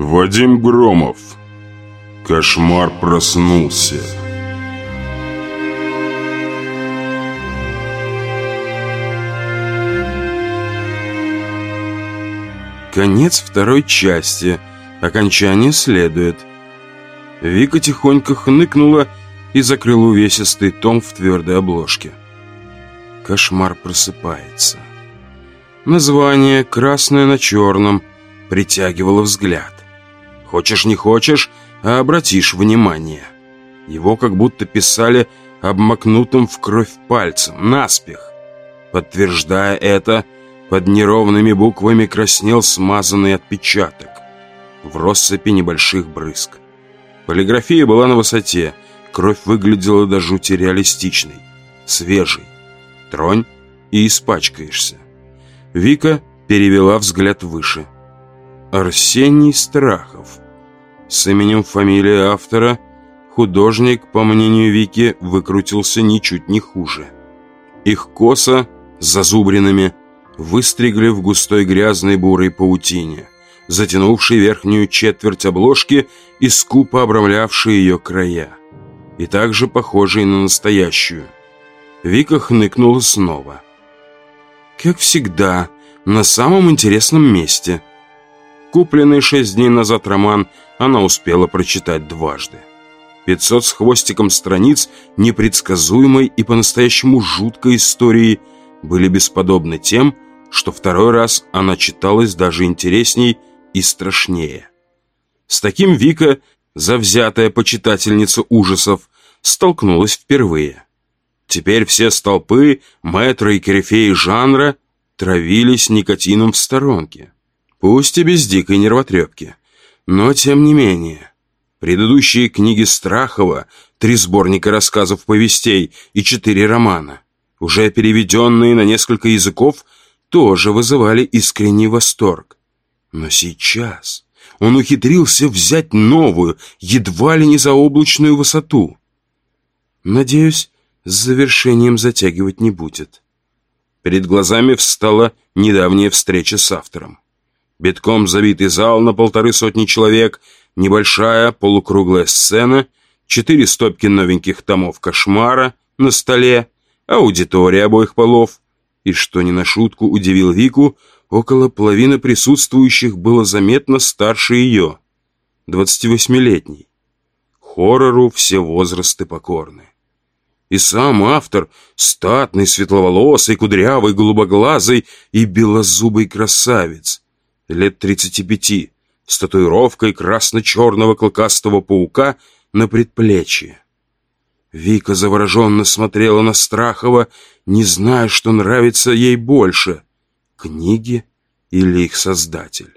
Вадим Громов. Кошмар проснулся. Конец второй части. Окончание следует. Вика тихонько хныкнула и закрыла увесистый том в твердой обложке. Кошмар просыпается. Название «Красное на черном» притягивало взгляд. Хочешь не хочешь, а обратишь внимание. Его как будто писали обмакнутым в кровь пальцем, наспех. Подтверждая это, под неровными буквами краснел смазанный отпечаток в россыпи небольших брызг. Полиграфия была на высоте, кровь выглядела до жути реалистичной, свежей. Тронь и испачкаешься. Вика перевела взгляд выше. Арсений Страхов. С именем фамилии автора художник, по мнению Вики, выкрутился ничуть не хуже. Их коса с зазубринами выстригли в густой грязной бурой паутине, затянувшей верхнюю четверть обложки и скупо обрамлявшей ее края, и также похожей на настоящую. Вика хныкнула снова. Как всегда, на самом интересном месте. Купленный шесть дней назад роман она успела прочитать дважды. Пятьсот с хвостиком страниц непредсказуемой и по-настоящему жуткой истории были бесподобны тем, что второй раз она читалась даже интересней и страшнее. С таким Вика, завзятая почитательница ужасов, столкнулась впервые. Теперь все столпы, мэтры и корифеи жанра травились никотином в сторонке. Пусть и без дикой нервотрепки, но тем не менее. Предыдущие книги Страхова, три сборника рассказов-повестей и четыре романа, уже переведенные на несколько языков, тоже вызывали искренний восторг. Но сейчас он ухитрился взять новую, едва ли не заоблачную высоту. Надеюсь, с завершением затягивать не будет. Перед глазами встала недавняя встреча с автором. Битком забитый зал на полторы сотни человек, небольшая полукруглая сцена, четыре стопки новеньких томов «Кошмара» на столе, аудитория обоих полов, и, что не на шутку удивил Вику, около половины присутствующих было заметно старше ее, 28-летней. Хоррору все возрасты покорны. И сам автор, статный, светловолосый, кудрявый, голубоглазый и белозубый красавец, лет 35, с татуировкой красно-черного клыкастого паука на предплечье. Вика завороженно смотрела на Страхова, не зная, что нравится ей больше — книги или их создатель.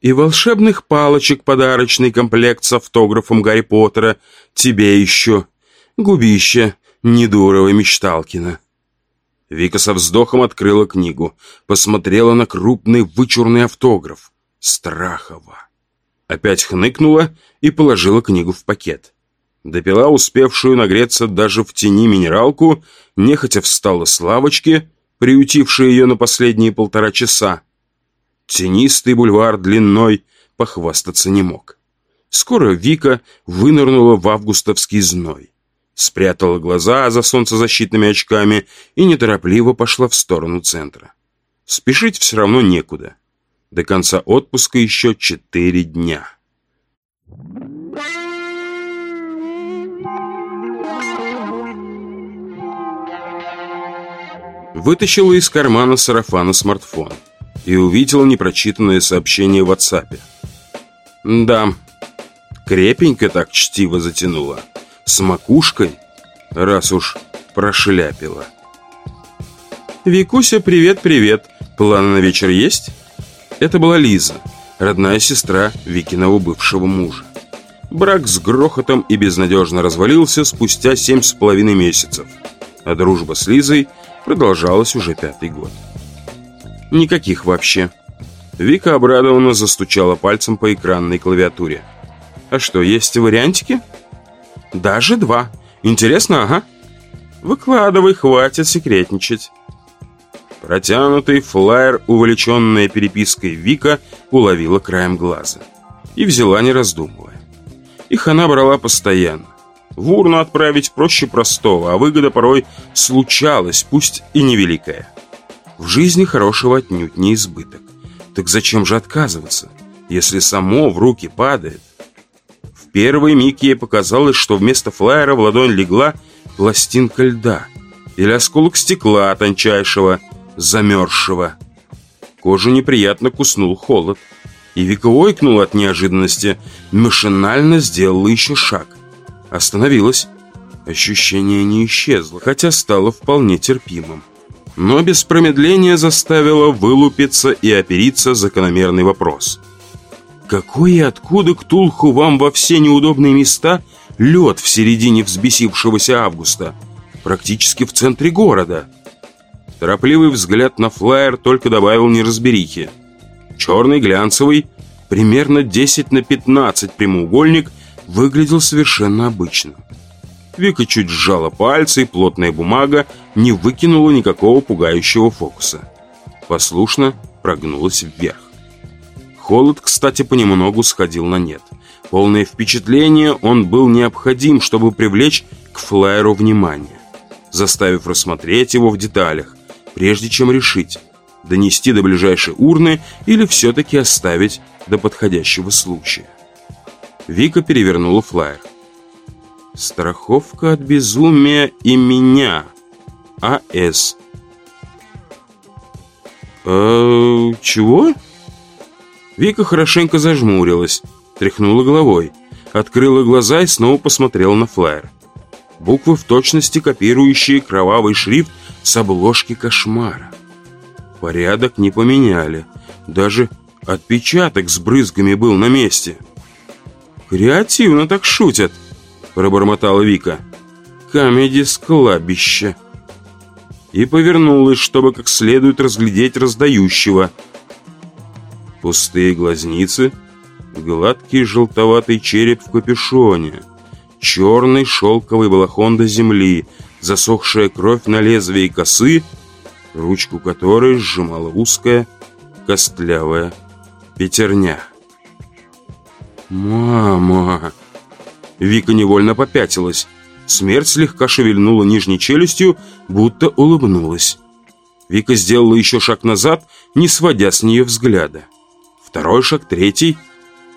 И волшебных палочек подарочный комплект с автографом Гарри Поттера тебе еще, губище недурого Мечталкина. Вика со вздохом открыла книгу, посмотрела на крупный вычурный автограф Страхова. Опять хныкнула и положила книгу в пакет. Допила успевшую нагреться даже в тени минералку, нехотя встала с лавочки, приютившей ее на последние полтора часа. Тенистый бульвар длиной похвастаться не мог. Скоро Вика вынырнула в августовский зной. Спрятала глаза за солнцезащитными очками и неторопливо пошла в сторону центра. Спешить все равно некуда. До конца отпуска еще четыре дня. Вытащила из кармана сарафана смартфон и увидела непрочитанное сообщение в WhatsApp. Да, крепенько так чтиво затянула. С макушкой, раз уж прошляпила. «Викуся, привет-привет. Планы на вечер есть?» Это была Лиза, родная сестра Викиного бывшего мужа. Брак с грохотом и безнадежно развалился спустя семь с половиной месяцев, а дружба с Лизой продолжалась уже пятый год. Никаких вообще. Вика обрадованно застучала пальцем по экранной клавиатуре. «А что, есть вариантики?» «Даже два. Интересно, ага?» «Выкладывай, хватит секретничать». Протянутый флаер, увлеченная перепиской Вика, уловила краем глаза. и взяла, не раздумывая. Их она брала постоянно. В урну отправить проще простого, а выгода порой случалась, пусть и невеликая. В жизни хорошего отнюдь не избыток. Так зачем же отказываться, если само в руки падает? Первый миг ей показалось, что вместо флайера в ладонь легла пластинка льда или осколок стекла тончайшего, замерзшего. Кожу неприятно куснул холод. И Вика ойкнула от неожиданности, машинально сделала еще шаг. Остановилась. Ощущение не исчезло, хотя стало вполне терпимым. Но без промедления заставило вылупиться и опериться закономерный вопрос. Какой и откуда Ктулху вам во все неудобные места лед в середине взбесившегося августа? Практически в центре города. Торопливый взгляд на флаер только добавил неразберихи. Черный глянцевый, примерно 10 на 15 прямоугольник, выглядел совершенно обычно. Вика чуть сжала пальцы, и плотная бумага не выкинула никакого пугающего фокуса. Послушно прогнулась вверх. Холод, кстати, понемногу сходил на нет. Полное впечатление он был необходим, чтобы привлечь к флайеру внимание, заставив рассмотреть его в деталях, прежде чем решить, донести до ближайшей урны или все-таки оставить до подходящего случая. Вика перевернула флайер. «Страховка от безумия и меня. А.С.» «Э, чего?» Вика хорошенько зажмурилась, тряхнула головой, открыла глаза и снова посмотрела на флайер. Буквы в точности копирующие кровавый шрифт с обложки кошмара. Порядок не поменяли, даже отпечаток с брызгами был на месте. «Креативно так шутят», — пробормотала Вика. «Камеди с кладбища». И повернулась, чтобы как следует разглядеть раздающего. Пустые глазницы, гладкий желтоватый череп в капюшоне, черный шелковый балахон до земли, засохшая кровь на лезвии косы, ручку которой сжимала узкая, костлявая пятерня. «Мама!» Вика невольно попятилась. Смерть слегка шевельнула нижней челюстью, будто улыбнулась. Вика сделала еще шаг назад, не сводя с нее взгляда. Второй шаг, третий.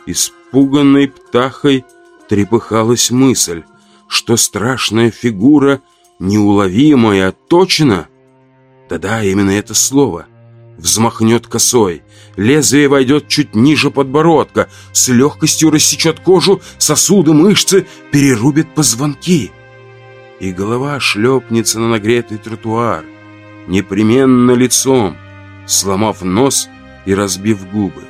Испуганной птахой трепыхалась мысль, что страшная фигура неуловимая, точно. Да-да, именно это слово взмахнет косой. Лезвие войдет чуть ниже подбородка, с легкостью рассечет кожу, сосуды, мышцы, перерубит позвонки. И голова шлепнется на нагретый тротуар, непременно лицом, сломав нос и разбив губы.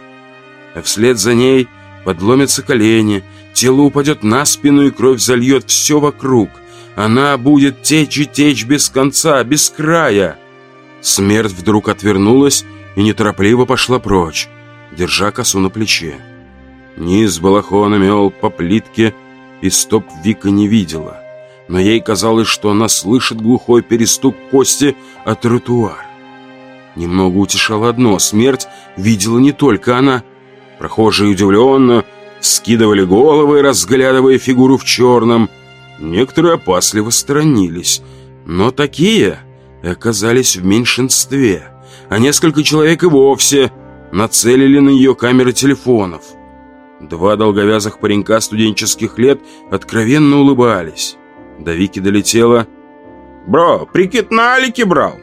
А вслед за ней подломятся колени, тело упадет на спину и кровь зальет все вокруг. Она будет течь и течь без конца, без края. Смерть вдруг отвернулась и неторопливо пошла прочь, держа косу на плече. Низ балахона мел по плитке, и стоп Вика не видела. Но ей казалось, что она слышит глухой перестук кости о тротуар. Немного утешало одно, смерть видела не только она. Прохожие удивленно скидывали головы, разглядывая фигуру в черном. Некоторые опасливо сторонились, но такие оказались в меньшинстве, а несколько человек и вовсе нацелили на ее камеры телефонов. Два долговязых паренька студенческих лет откровенно улыбались. До Вики долетело «Бро, прикид на Алике брал!»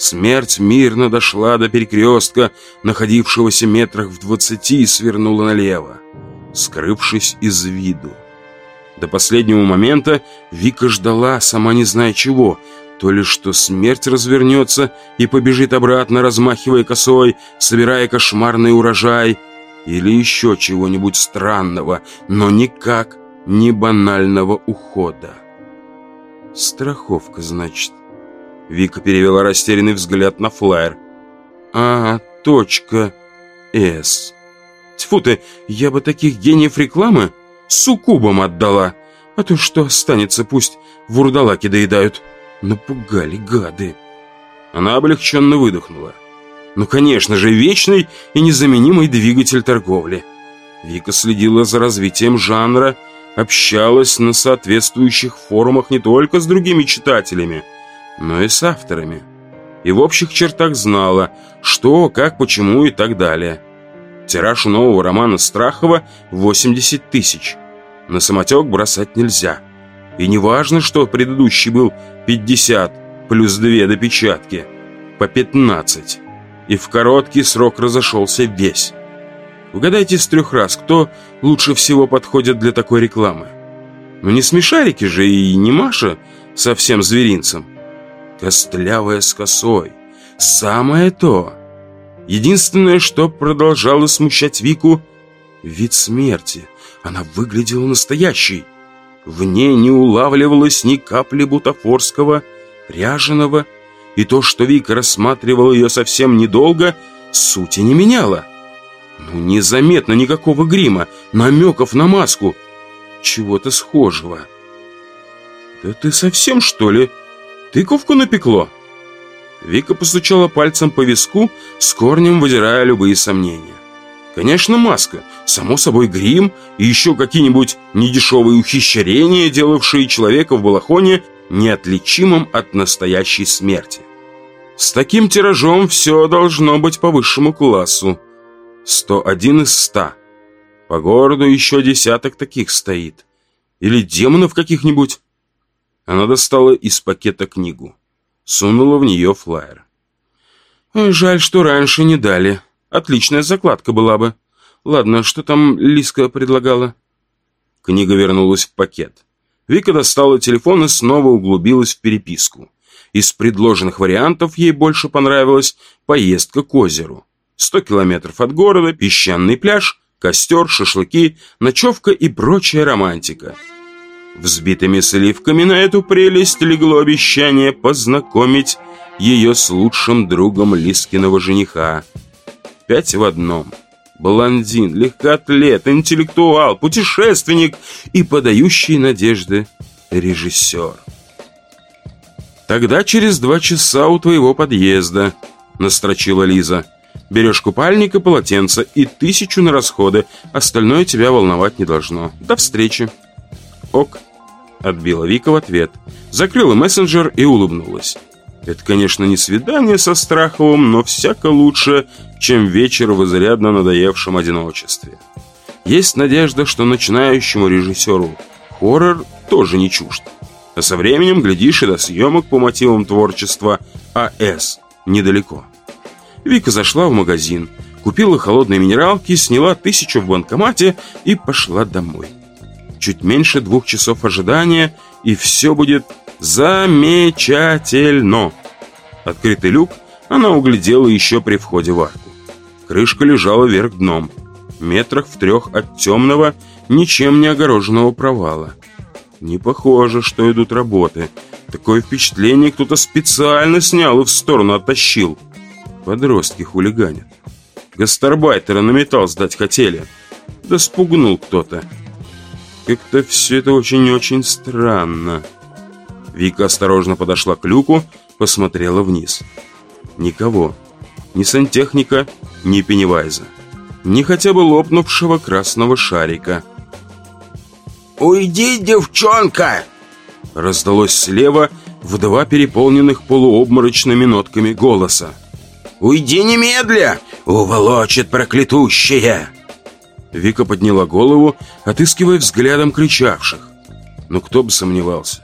Смерть мирно дошла до перекрестка, находившегося метрах в двадцати, и свернула налево, скрывшись из виду. До последнего момента Вика ждала, сама не зная чего, то ли что смерть развернется и побежит обратно, размахивая косой, собирая кошмарный урожай, или еще чего-нибудь странного, но никак не банального ухода. Страховка, значит. Вика перевела растерянный взгляд на флаер. А, точка С. Тьфу ты, я бы таких гениев рекламы суккубом отдала. А то что останется, пусть вурдалаки доедают. Напугали гады. Она облегченно выдохнула. Ну, конечно же, вечный и незаменимый двигатель торговли. Вика следила за развитием жанра, общалась на соответствующих форумах не только с другими читателями, но и с авторами. И в общих чертах знала, что, как, почему и так далее. Тираж нового романа Страхова 80 тысяч. На самотек бросать нельзя. И не важно, что предыдущий был 50 плюс 2 допечатки, по 15. И в короткий срок разошелся весь. Угадайте с трех раз, кто лучше всего подходит для такой рекламы. Ну не смешарики же и не Маша со всем зверинцем. Костлявая с косой. Самое то. Единственное, что продолжало смущать Вику – вид смерти. Она выглядела настоящей. В ней не улавливалось ни капли бутафорского, ряженого, и то, что Вика рассматривала ее совсем недолго, сути не меняло. Ну, незаметно никакого грима, намеков на маску, чего-то схожего. «Да ты совсем, что ли? Тыковку напекло?» Вика постучала пальцем по виску, с корнем выдирая любые сомнения. Конечно, маска, само собой грим и еще какие-нибудь недешевые ухищрения, делавшие человека в балахоне неотличимым от настоящей смерти. С таким тиражом все должно быть по высшему классу. 101 из 100. По городу еще десяток таких стоит. Или демонов каких-нибудь. Она достала из пакета книгу. Сунула в нее флаер. Жаль, что раньше не дали. Отличная закладка была бы. Ладно, что там Лиска предлагала? Книга вернулась в пакет. Вика достала телефон и снова углубилась в переписку. Из предложенных вариантов ей больше понравилась поездка к озеру. 100 километров от города, песчаный пляж, костер, шашлыки, ночевка и прочая романтика. Взбитыми сливками на эту прелесть легло обещание познакомить ее с лучшим другом Лискиного жениха. Пять в одном. Блондин, легкоатлет, интеллектуал, путешественник и подающий надежды режиссер. «Тогда через два часа у твоего подъезда», — настрочила Лиза. «Берешь купальник и полотенце и тысячу на расходы. Остальное тебя волновать не должно. До встречи». «Ок», — отбила Вика в ответ. Закрыла мессенджер и улыбнулась. Это, конечно, не свидание со Страховым, но всяко лучше, чем вечер в изрядно надоевшем одиночестве. Есть надежда, что начинающему режиссеру хоррор тоже не чужд. А со временем, глядишь, и до съемок по мотивам творчества А.С. недалеко. Вика зашла в магазин, купила холодные минералки, сняла тысячу в банкомате и пошла домой. Чуть меньше двух часов ожидания, и все будет замечательно. Открытый люк она углядела еще при входе в арку. Крышка лежала вверх дном, метрах в трех от темного, ничем не огороженного провала. Не похоже, что идут работы. Такое впечатление кто-то специально снял и в сторону оттащил. Подростки хулиганят. Гастарбайтера на металл сдать хотели. Да спугнул кто-то. Как-то все это очень-очень странно. Вика осторожно подошла к люку, посмотрела вниз. Никого. Ни сантехника, ни пеннивайза. Ни хотя бы лопнувшего красного шарика. «Уйди, девчонка!» Раздалось слева в два переполненных полуобморочными нотками голоса. «Уйди немедля! Уволочит проклятущее!» Вика подняла голову, отыскивая взглядом кричавших. Но кто бы сомневался.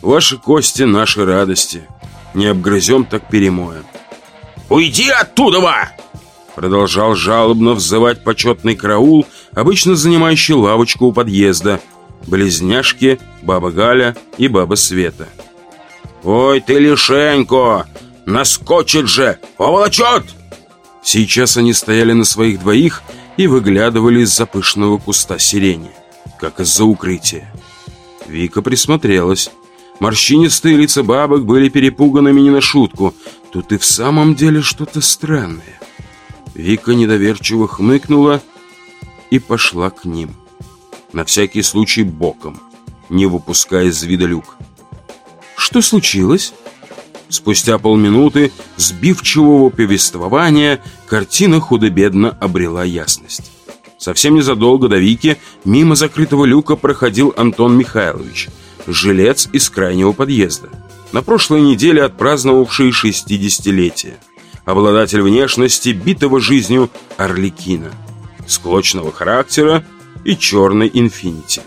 Ваши кости — наши радости. Не обгрызем, так перемоем. «Уйди оттуда!» Продолжал жалобно взывать почетный караул, обычно занимающий лавочку у подъезда — близняшки, баба Галя и баба Света. «Ой ты, лишенько! Наскочит же! Поволочет!» Сейчас они стояли на своих двоих и выглядывали из-за пышного куста сирени, как из-за укрытия. Вика присмотрелась. Морщинистые лица бабок были перепуганными не на шутку. Тут и в самом деле что-то странное. Вика недоверчиво хмыкнула и пошла к ним на всякий случай боком, не выпуская из вида люк. «Что случилось?» Спустя полминуты сбивчивого повествования картина худо-бедно обрела ясность. Совсем незадолго до Вики мимо закрытого люка проходил Антон Михайлович, жилец из крайнего подъезда, на прошлой неделе отпраздновавший 60-летие. Обладатель внешности, битого жизнью Орликина, склочного характера и черной инфинити.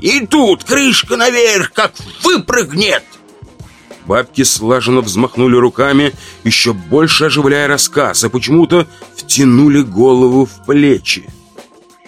«И тут крышка наверх, как выпрыгнет!» Бабки слаженно взмахнули руками, еще больше оживляя рассказ, а почему-то втянули голову в плечи.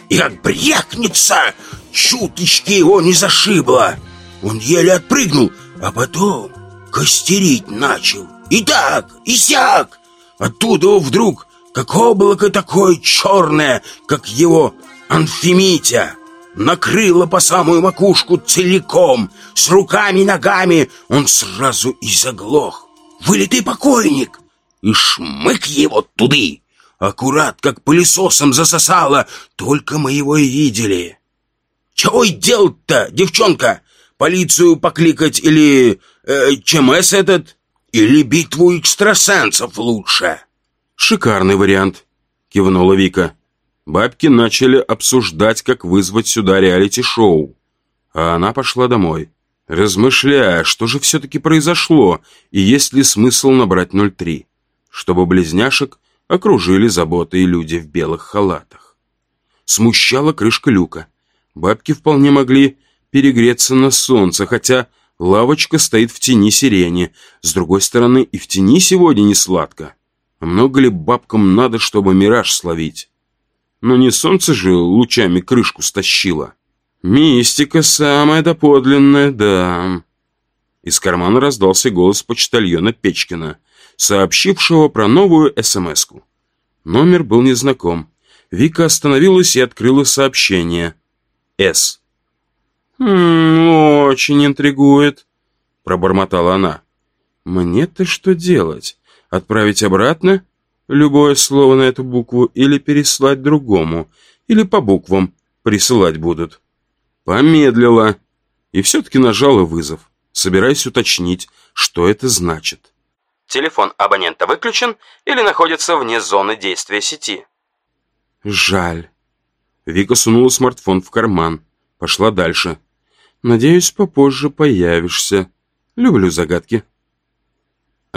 И как брякнется, чуточки его не зашибло. Он еле отпрыгнул, а потом костерить начал. И так, и сяк. Оттуда вдруг, как облако такое черное, как его Анфимитя накрыло по самую макушку целиком, с руками и ногами, он сразу и заглох. Вылитый покойник! И шмык его туды! Аккурат, как пылесосом засосало, только мы его и видели. Чего и делать-то, девчонка? Полицию покликать или э, ЧМС этот? Или битву экстрасенсов лучше? Шикарный вариант, кивнула Вика. Бабки начали обсуждать, как вызвать сюда реалити-шоу. А она пошла домой, размышляя, что же все-таки произошло и есть ли смысл набрать 03, чтобы близняшек окружили заботы и люди в белых халатах. Смущала крышка люка. Бабки вполне могли перегреться на солнце, хотя лавочка стоит в тени сирени. С другой стороны, и в тени сегодня не сладко. Много ли бабкам надо, чтобы мираж словить? Но не солнце же лучами крышку стащило. Мистика самая доподлинная, да. Из кармана раздался голос почтальона Печкина, сообщившего про новую СМС-ку. Номер был незнаком. Вика остановилась и открыла сообщение. «С». «Хм, очень интригует», — пробормотала она. «Мне-то что делать? Отправить обратно любое слово на эту букву или переслать другому, или по буквам присылать будут. Помедлила и все-таки нажала вызов, собираясь уточнить, что это значит. Телефон абонента выключен или находится вне зоны действия сети. Жаль. Вика сунула смартфон в карман, пошла дальше. Надеюсь, попозже появишься. Люблю загадки.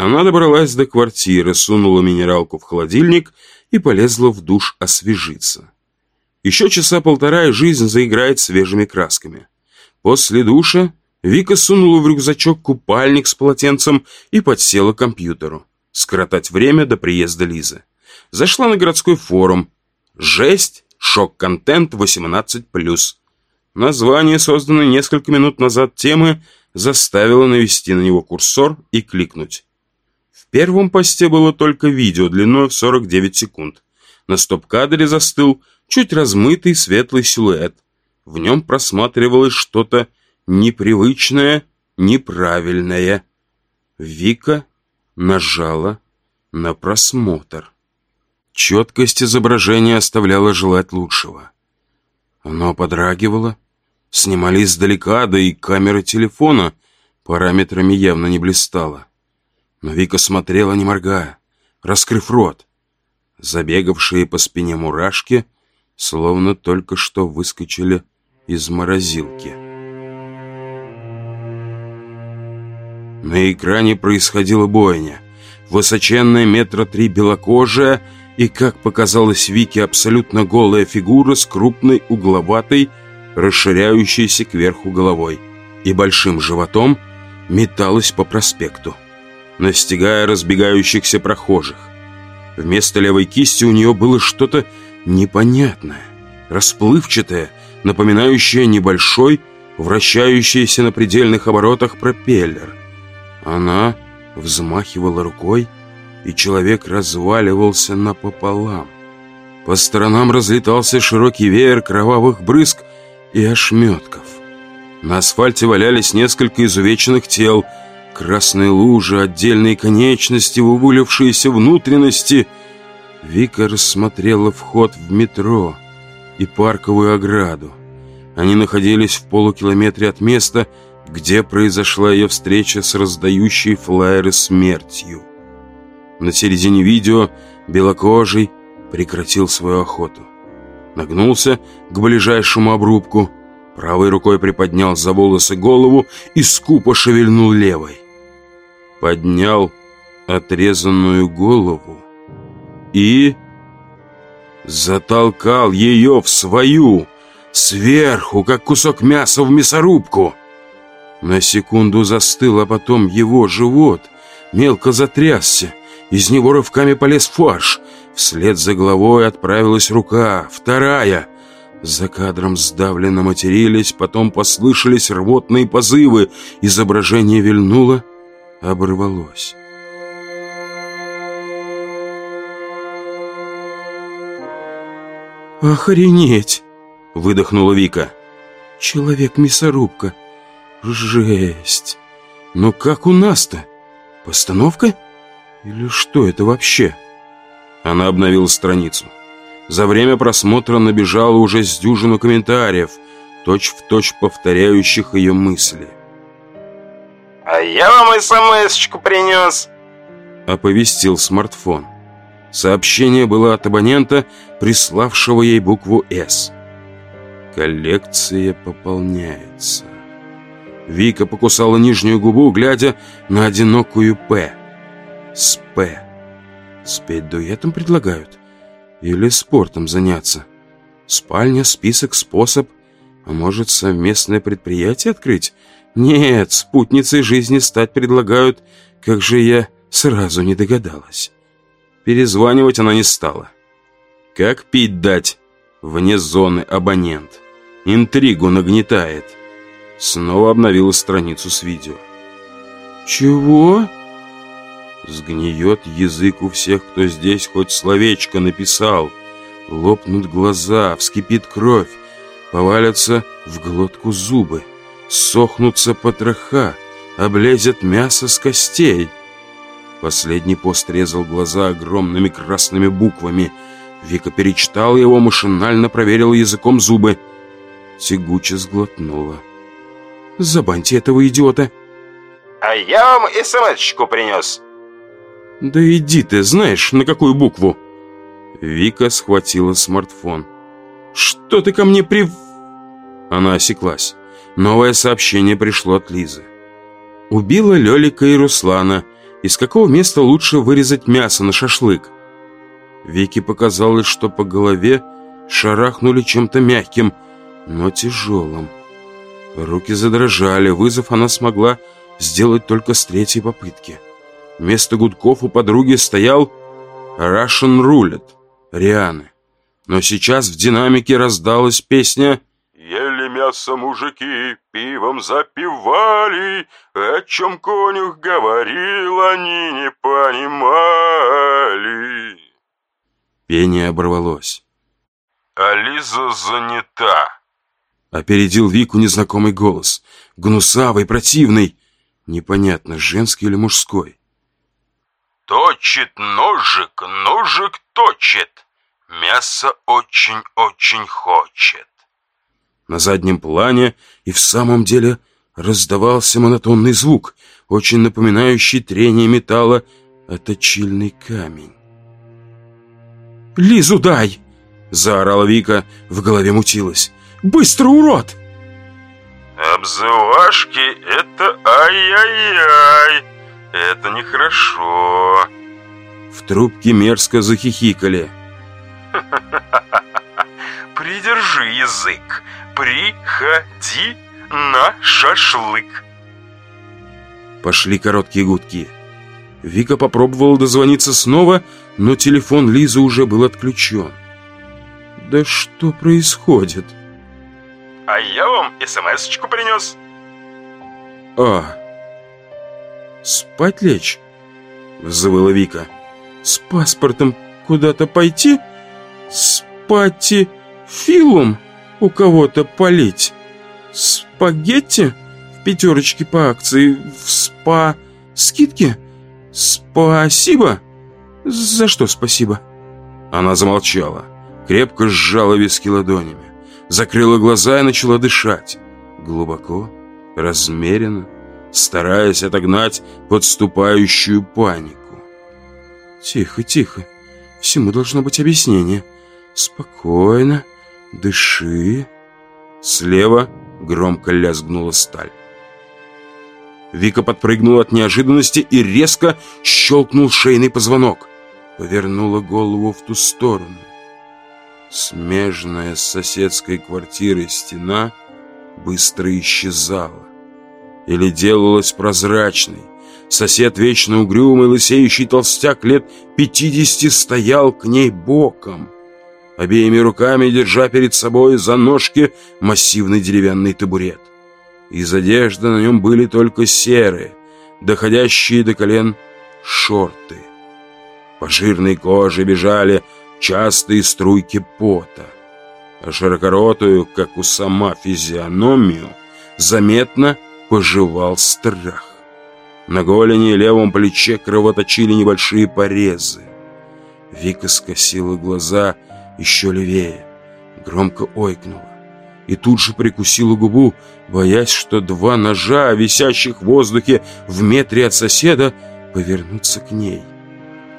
Она добралась до квартиры, сунула минералку в холодильник и полезла в душ освежиться. Еще часа полтора, и жизнь заиграет свежими красками. После душа Вика сунула в рюкзачок купальник с полотенцем и подсела к компьютеру. Скоротать время до приезда Лизы. Зашла на городской форум. Жесть, шок-контент 18+. Название, созданное несколько минут назад темы, заставило навести на него курсор и кликнуть первом посте было только видео длиной в 49 секунд. На стоп-кадре застыл чуть размытый светлый силуэт. В нем просматривалось что-то непривычное, неправильное. Вика нажала на просмотр. Четкость изображения оставляла желать лучшего. Оно подрагивало, снимали издалека, да и камера телефона параметрами явно не блистала. Но Вика смотрела, не моргая, раскрыв рот. Забегавшие по спине мурашки словно только что выскочили из морозилки. На экране происходила бойня. Высоченная метра три белокожая и, как показалось Вике, абсолютно голая фигура с крупной угловатой, расширяющейся кверху головой и большим животом металась по проспекту настигая разбегающихся прохожих. Вместо левой кисти у нее было что-то непонятное, расплывчатое, напоминающее небольшой, вращающийся на предельных оборотах пропеллер. Она взмахивала рукой, и человек разваливался напополам. По сторонам разлетался широкий веер кровавых брызг и ошметков. На асфальте валялись несколько изувеченных тел – Красные лужи, отдельные конечности, вывалившиеся внутренности. Вика рассмотрела вход в метро и парковую ограду. Они находились в полукилометре от места, где произошла ее встреча с раздающей флайеры смертью. На середине видео белокожий прекратил свою охоту. Нагнулся к ближайшему обрубку, правой рукой приподнял за волосы голову и скупо шевельнул левой. Поднял отрезанную голову и затолкал ее в свою, сверху, как кусок мяса в мясорубку. На секунду застыл, а потом его живот мелко затрясся. Из него рывками полез фарш. Вслед за головой отправилась рука, вторая. За кадром сдавленно матерились, потом послышались рвотные позывы. Изображение вильнуло, оборвалось. «Охренеть!» — выдохнула Вика. «Человек-мясорубка. Жесть! Но как у нас-то? Постановка? Или что это вообще?» Она обновила страницу. За время просмотра набежало уже с дюжину комментариев, точь-в-точь точь повторяющих ее мысли. «А я вам смс-очку принес!» — оповестил смартфон. Сообщение было от абонента, приславшего ей букву «С». Коллекция пополняется. Вика покусала нижнюю губу, глядя на одинокую «П». С «П». Спеть дуэтом предлагают? Или спортом заняться? Спальня, список, способ? А может, совместное предприятие открыть? Нет, спутницей жизни стать предлагают, как же я сразу не догадалась. Перезванивать она не стала. Как пить дать? Вне зоны абонент. Интригу нагнетает. Снова обновила страницу с видео. «Чего?» Сгниет язык у всех, кто здесь хоть словечко написал. Лопнут глаза, вскипит кровь, повалятся в глотку зубы, сохнутся потроха, облезет мясо с костей. Последний пост резал глаза огромными красными буквами. Вика перечитала его, машинально проверила языком зубы. Тягуче сглотнула. «Забаньте этого идиота!» «А я вам смс-очку принес!» «Да иди ты, знаешь, на какую букву?» Вика схватила смартфон. «Что ты ко мне при...» Она осеклась. Новое сообщение пришло от Лизы. Убила Лёлика и Руслана. Из какого места лучше вырезать мясо на шашлык? Вике показалось, что по голове шарахнули чем-то мягким, но тяжелым. Руки задрожали, вызов она смогла сделать только с третьей попытки. Вместо гудков у подруги стоял Russian Roulette Рианы. Но сейчас в динамике раздалась песня мясо мужики, пивом запивали, О чем конюх говорил, они не понимали. Пение оборвалось. А Лиза занята. Опередил Вику незнакомый голос. Гнусавый, противный. Непонятно, женский или мужской. Точит ножик, ножик точит. Мясо очень-очень хочет. На заднем плане и в самом деле раздавался монотонный звук, очень напоминающий трение металла о точильный камень. «Лизу дай!» — заорала Вика, в голове мутилась. «Быстро, урод!» «Обзывашки — это ай-яй-яй!» Это нехорошо. В трубке мерзко захихикали. Придержи язык. Приходи на шашлык. Пошли короткие гудки. Вика попробовала дозвониться снова, но телефон Лизы уже был отключен. Да что происходит? А я вам смс-очку принес. А, «Спать лечь?» — взвыла Вика. «С паспортом куда-то пойти? Спати филум у кого-то полить? Спагетти в пятерочке по акции в спа скидки? Спасибо? За что спасибо?» Она замолчала, крепко сжала виски ладонями, закрыла глаза и начала дышать. Глубоко, размеренно, стараясь отогнать подступающую панику. «Тихо, тихо. Всему должно быть объяснение. Спокойно, Дыши. Слева громко лязгнула сталь. Вика подпрыгнула от неожиданности и резко щелкнул шейный позвонок. Повернула голову в ту сторону. Смежная с соседской квартирой стена быстро исчезала. Или делалась прозрачной. Сосед, вечно угрюмый, лысеющий толстяк лет пятидесяти, стоял к ней боком, обеими руками держа перед собой за ножки массивный деревянный табурет. Из одежды на нем были только серые, доходящие до колен шорты. По жирной коже бежали частые струйки пота, а широкоротую, как у сама физиономию, заметно пожевал страх. На голени и левом плече кровоточили небольшие порезы. Вика скосила глаза еще левее, громко ойкнула и тут же прикусила губу, боясь, что два ножа, висящих в воздухе в метре от соседа, повернутся к ней.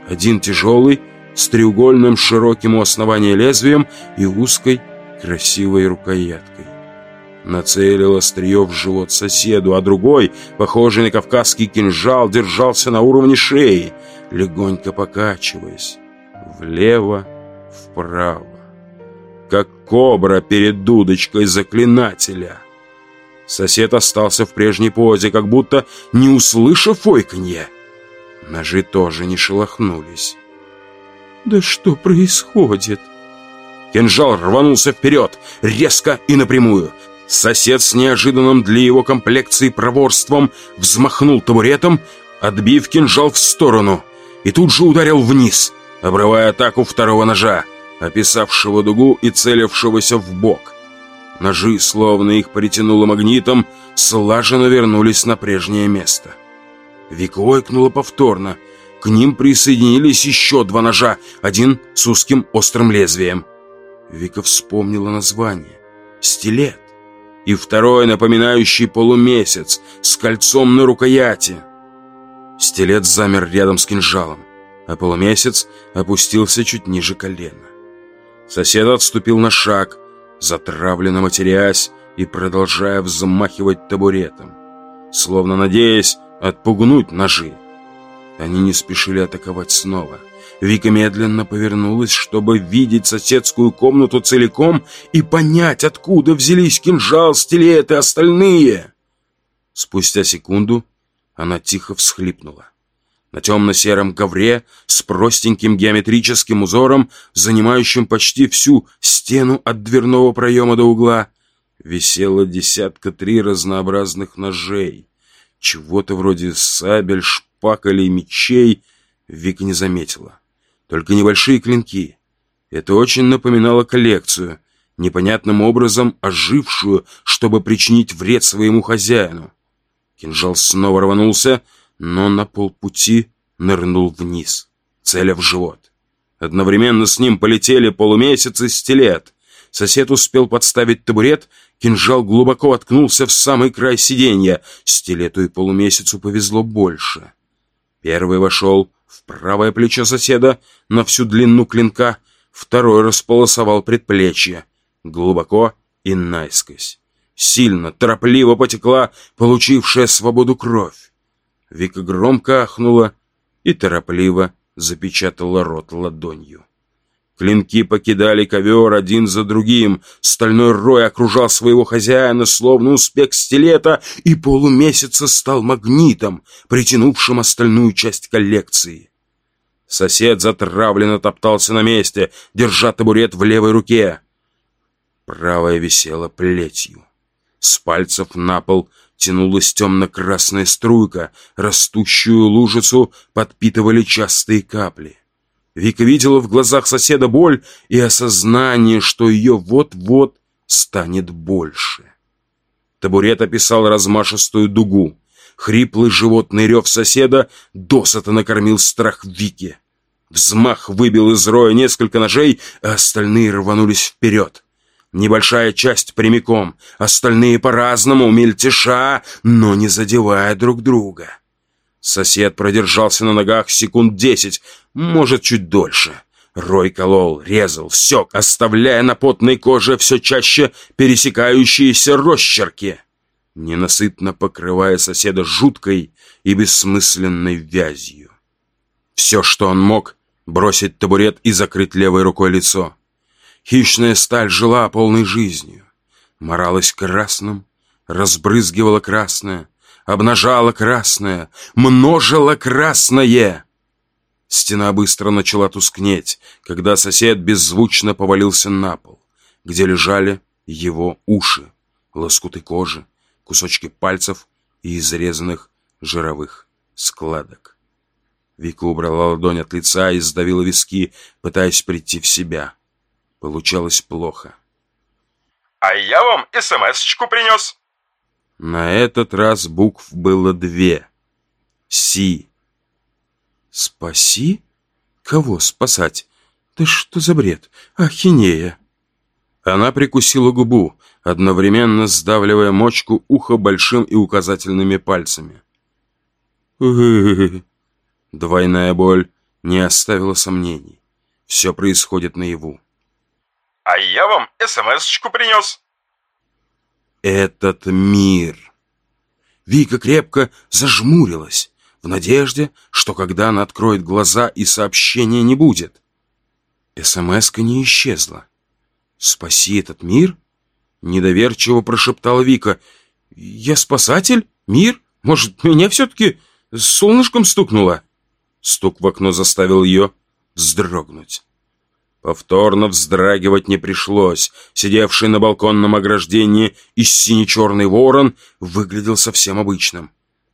Один тяжелый, с треугольным широким у основания лезвием и узкой красивой рукояткой. Нацелил острие в живот соседу, а другой, похожий на кавказский кинжал, держался на уровне шеи, легонько покачиваясь влево, вправо, как кобра перед дудочкой заклинателя. Сосед остался в прежней позе, как будто не услышав ойканье. Ножи тоже не шелохнулись. «Да что происходит?» Кинжал рванулся вперед, резко и напрямую. Сосед с неожиданным для его комплекции проворством взмахнул табуретом, отбив кинжал в сторону, и тут же ударил вниз, обрывая атаку второго ножа, описавшего дугу и целившегося в бок. Ножи, словно их притянуло магнитом, слаженно вернулись на прежнее место. Вика ойкнула повторно. К ним присоединились еще два ножа, один с узким острым лезвием. Вика вспомнила название. «Стилет» и второй, напоминающий полумесяц, с кольцом на рукояти. Стилет замер рядом с кинжалом, а полумесяц опустился чуть ниже колена. Сосед отступил на шаг, затравленно матерясь и продолжая взмахивать табуретом, словно надеясь отпугнуть ножи. Они не спешили атаковать снова — Вика медленно повернулась, чтобы видеть соседскую комнату целиком и понять, откуда взялись кинжал, стилет и остальные. Спустя секунду она тихо всхлипнула. На темно-сером ковре с простеньким геометрическим узором, занимающим почти всю стену от дверного проема до угла, висело десятка три разнообразных ножей. Чего-то вроде сабель, шпак или мечей Вика не заметила только небольшие клинки. Это очень напоминало коллекцию, непонятным образом ожившую, чтобы причинить вред своему хозяину. Кинжал снова рванулся, но на полпути нырнул вниз, целя в живот. Одновременно с ним полетели полумесяц и стилет. Сосед успел подставить табурет, кинжал глубоко воткнулся в самый край сиденья. Стилету и полумесяцу повезло больше. Первый вошел в правое плечо соседа на всю длину клинка, второй располосовал предплечье, глубоко и наискось. Сильно, торопливо потекла получившая свободу кровь. Вика громко ахнула и торопливо запечатала рот ладонью. Клинки покидали ковер один за другим. Стальной рой окружал своего хозяина, словно успех стилета, и полумесяца стал магнитом, притянувшим остальную часть коллекции. Сосед затравленно топтался на месте, держа табурет в левой руке. Правая висела плетью. С пальцев на пол тянулась темно-красная струйка, растущую лужицу подпитывали частые капли. Вика видела в глазах соседа боль и осознание, что ее вот-вот станет больше. Табурет описал размашистую дугу. Хриплый животный рев соседа досыта накормил страх Вики. Взмах выбил из роя несколько ножей, а остальные рванулись вперед. Небольшая часть прямиком, остальные по-разному, мельтеша, но не задевая друг друга. Сосед продержался на ногах секунд десять, может, чуть дольше. Рой колол, резал, сёк, оставляя на потной коже все чаще пересекающиеся росчерки, ненасытно покрывая соседа жуткой и бессмысленной вязью. Все, что он мог, бросить табурет и закрыть левой рукой лицо. Хищная сталь жила полной жизнью, моралась красным, разбрызгивала красное, обнажала красное, множила красное. Стена быстро начала тускнеть, когда сосед беззвучно повалился на пол, где лежали его уши, лоскуты кожи, кусочки пальцев и изрезанных жировых складок. Вика убрала ладонь от лица и сдавила виски, пытаясь прийти в себя. Получалось плохо. «А я вам смс-очку принес!» На этот раз букв было две. «Си» «Спаси? Кого спасать? Да что за бред? Ахинея!» Она прикусила губу, одновременно сдавливая мочку уха большим и указательными пальцами. Двойная боль не оставила сомнений. Все происходит наяву. «А я вам смс-очку принес!» «Этот мир!» Вика крепко зажмурилась в надежде, что когда она откроет глаза и сообщения не будет. СМС-ка не исчезла. «Спаси этот мир?» Недоверчиво прошептала Вика. «Я спасатель? Мир? Может, меня все-таки солнышком стукнуло?» Стук в окно заставил ее вздрогнуть. Повторно вздрагивать не пришлось. Сидевший на балконном ограждении из сине-черный ворон выглядел совсем обычным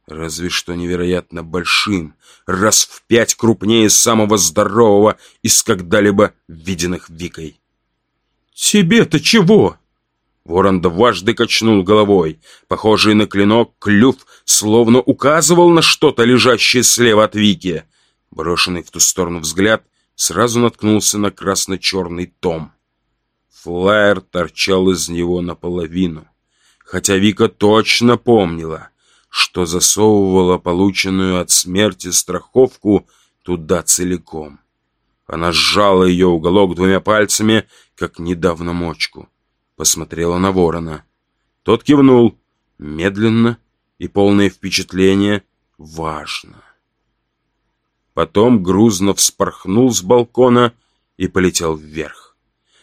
разве что невероятно большим, раз в пять крупнее самого здорового из когда-либо виденных Викой. «Тебе-то чего?» Ворон дважды качнул головой. Похожий на клинок клюв словно указывал на что-то, лежащее слева от Вики. Брошенный в ту сторону взгляд сразу наткнулся на красно-черный том. Флайер торчал из него наполовину. Хотя Вика точно помнила, что засовывала полученную от смерти страховку туда целиком. Она сжала ее уголок двумя пальцами, как недавно мочку. Посмотрела на ворона. Тот кивнул, медленно и полное впечатление важно. Потом грузно вспорхнул с балкона и полетел вверх.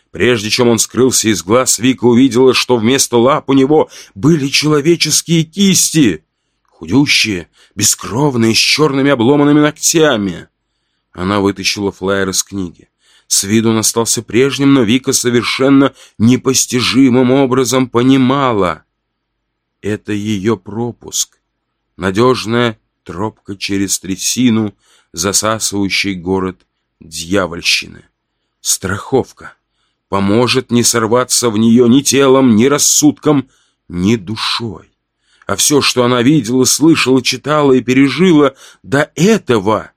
Прежде чем он скрылся из глаз, Вика увидела, что вместо лап у него были человеческие кисти худющие, бескровные, с черными обломанными ногтями. Она вытащила флаер из книги. С виду он остался прежним, но Вика совершенно непостижимым образом понимала. Это ее пропуск. Надежная тропка через трясину, засасывающий город дьявольщины. Страховка. Поможет не сорваться в нее ни телом, ни рассудком, ни душой а все, что она видела, слышала, читала и пережила до этого,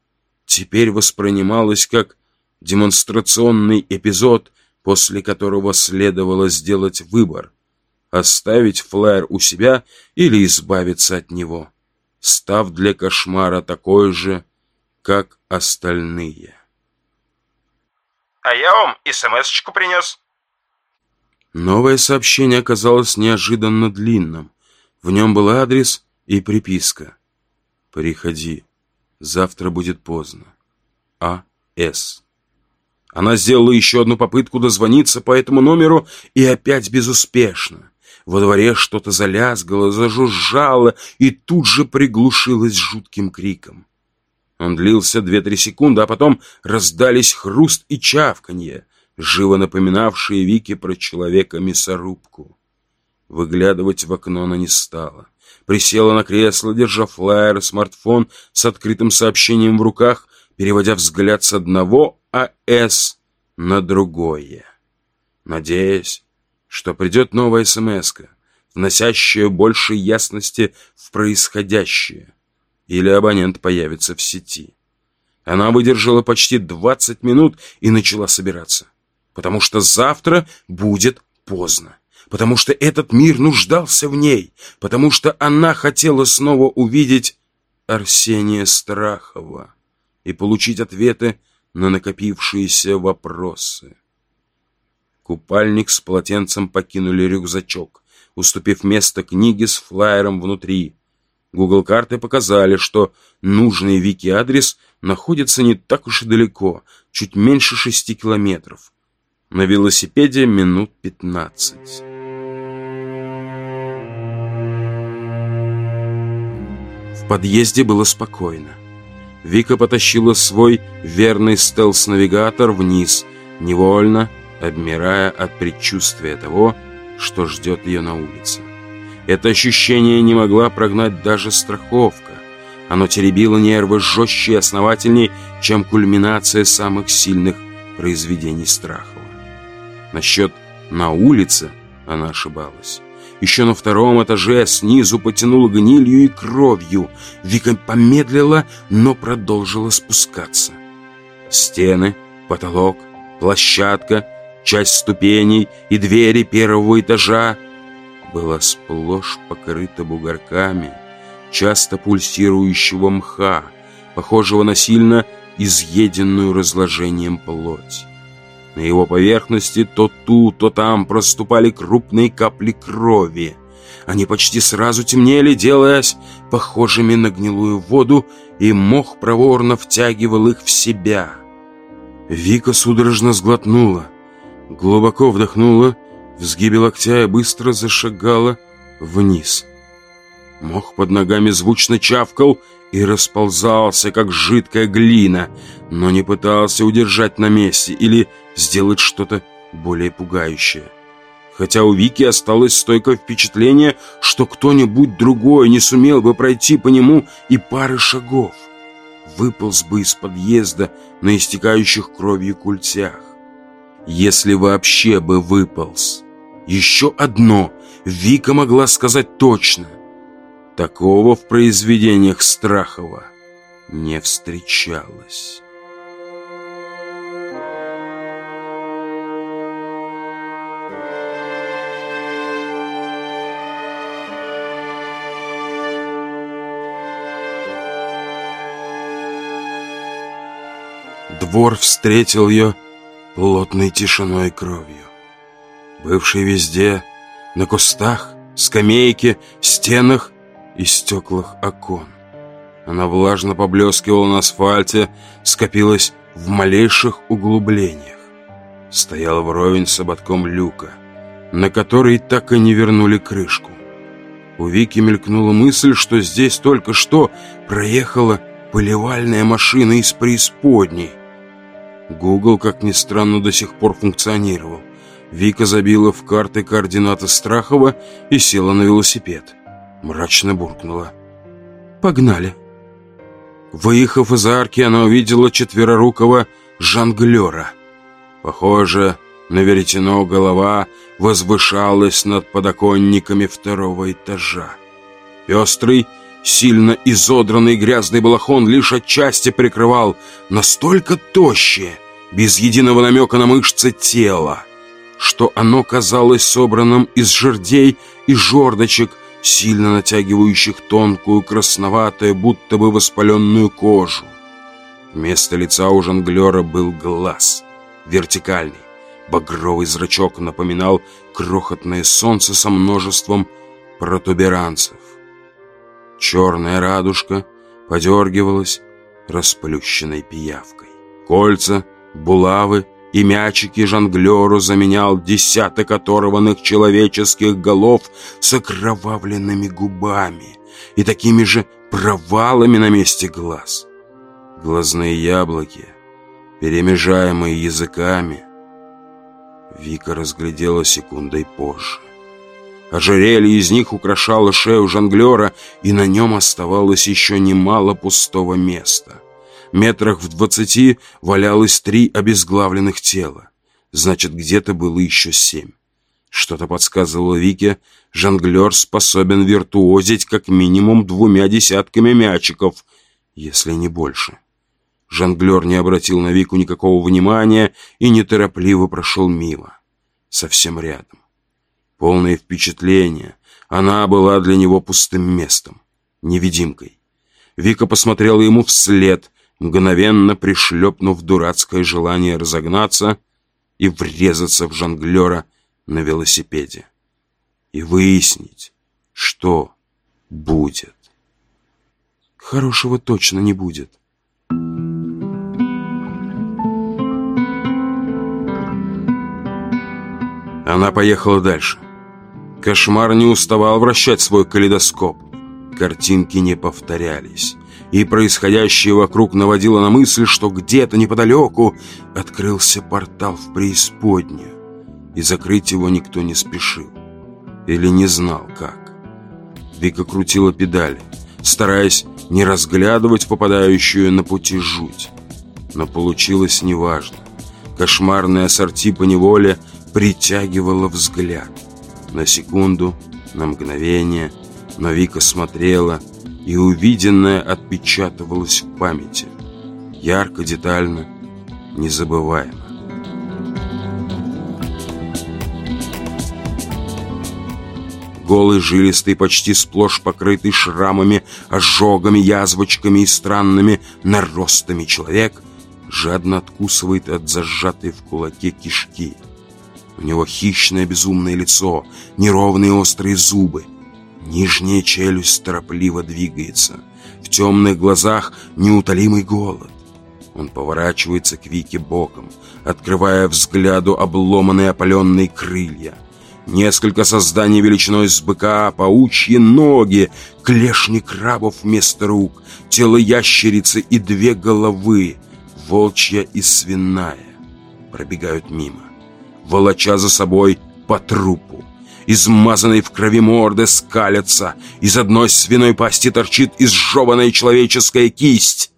теперь воспринималось как демонстрационный эпизод, после которого следовало сделать выбор – оставить флайер у себя или избавиться от него, став для кошмара такой же, как остальные. «А я вам смс-очку принес». Новое сообщение оказалось неожиданно длинным. В нем был адрес и приписка. «Приходи. Завтра будет поздно. А.С.» Она сделала еще одну попытку дозвониться по этому номеру и опять безуспешно. Во дворе что-то залязгало, зажужжало и тут же приглушилось жутким криком. Он длился две-три секунды, а потом раздались хруст и чавканье, живо напоминавшие Вике про человека-мясорубку. Выглядывать в окно она не стала. Присела на кресло, держа флаер и смартфон с открытым сообщением в руках, переводя взгляд с одного АС на другое. Надеясь, что придет новая смс вносящая больше ясности в происходящее, или абонент появится в сети. Она выдержала почти 20 минут и начала собираться, потому что завтра будет поздно потому что этот мир нуждался в ней, потому что она хотела снова увидеть Арсения Страхова и получить ответы на накопившиеся вопросы. Купальник с полотенцем покинули рюкзачок, уступив место книге с флаером внутри. Google карты показали, что нужный Вики адрес находится не так уж и далеко, чуть меньше шести километров. На велосипеде минут пятнадцать. В подъезде было спокойно. Вика потащила свой верный стелс-навигатор вниз, невольно обмирая от предчувствия того, что ждет ее на улице. Это ощущение не могла прогнать даже страховка. Оно теребило нервы жестче и основательней, чем кульминация самых сильных произведений Страхова. Насчет «на улице» она ошибалась. Еще на втором этаже снизу потянуло гнилью и кровью. Вика помедлила, но продолжила спускаться. Стены, потолок, площадка, часть ступеней и двери первого этажа была сплошь покрыта бугорками часто пульсирующего мха, похожего на сильно изъеденную разложением плоть. На его поверхности то тут, то там проступали крупные капли крови. Они почти сразу темнели, делаясь похожими на гнилую воду, и мох проворно втягивал их в себя. Вика судорожно сглотнула, глубоко вдохнула, в сгибе локтя и быстро зашагала вниз. Мох под ногами звучно чавкал и расползался, как жидкая глина, но не пытался удержать на месте или сделать что-то более пугающее. Хотя у Вики осталось стойкое впечатление, что кто-нибудь другой не сумел бы пройти по нему и пары шагов. Выполз бы из подъезда на истекающих кровью культях. Если вообще бы выполз. Еще одно Вика могла сказать точно. Такого в произведениях Страхова не встречалось. Двор встретил ее плотной тишиной и кровью. Бывший везде, на кустах, скамейке, стенах и стеклах окон. Она влажно поблескивала на асфальте, скопилась в малейших углублениях. Стояла вровень с ободком люка, на который так и не вернули крышку. У Вики мелькнула мысль, что здесь только что проехала поливальная машина из преисподней. Google, как ни странно, до сих пор функционировал. Вика забила в карты координаты Страхова и села на велосипед. Мрачно буркнула. «Погнали!» Выехав из арки, она увидела четверорукого жонглера. Похоже, на веретено голова возвышалась над подоконниками второго этажа. Пестрый, сильно изодранный грязный балахон лишь отчасти прикрывал настолько тощее, без единого намека на мышцы тела, что оно казалось собранным из жердей и жердочек, сильно натягивающих тонкую, красноватую, будто бы воспаленную кожу. Вместо лица у жонглера был глаз, вертикальный. Багровый зрачок напоминал крохотное солнце со множеством протуберанцев. Черная радужка подергивалась расплющенной пиявкой. Кольца, булавы и мячики жонглеру заменял десяток оторванных человеческих голов с окровавленными губами и такими же провалами на месте глаз. Глазные яблоки, перемежаемые языками, Вика разглядела секундой позже. Ожерелье из них украшало шею жонглера, и на нем оставалось еще немало пустого места — Метрах в двадцати валялось три обезглавленных тела. Значит, где-то было еще семь. Что-то подсказывало Вике, жонглер способен виртуозить как минимум двумя десятками мячиков, если не больше. Жонглер не обратил на Вику никакого внимания и неторопливо прошел мимо. Совсем рядом. Полное впечатление. Она была для него пустым местом, невидимкой. Вика посмотрела ему вслед, мгновенно пришлепнув дурацкое желание разогнаться и врезаться в жонглера на велосипеде. И выяснить, что будет. Хорошего точно не будет. Она поехала дальше. Кошмар не уставал вращать свой калейдоскоп. Картинки не повторялись. И происходящее вокруг наводило на мысль, что где-то неподалеку открылся портал в преисподнюю. И закрыть его никто не спешил. Или не знал, как. Вика крутила педали, стараясь не разглядывать попадающую на пути жуть. Но получилось неважно. Кошмарное ассорти по неволе притягивало взгляд. На секунду, на мгновение, но Вика смотрела, и увиденное отпечатывалось в памяти. Ярко, детально, незабываемо. Голый, жилистый, почти сплошь покрытый шрамами, ожогами, язвочками и странными наростами человек жадно откусывает от зажатой в кулаке кишки. У него хищное безумное лицо, неровные острые зубы. Нижняя челюсть торопливо двигается. В темных глазах неутолимый голод. Он поворачивается к Вике боком, открывая взгляду обломанные опаленные крылья. Несколько созданий величиной с быка, паучьи ноги, клешни крабов вместо рук, тело ящерицы и две головы, волчья и свиная, пробегают мимо волоча за собой по трупу. Измазанные в крови морды скалятся, из одной свиной пасти торчит изжеванная человеческая кисть.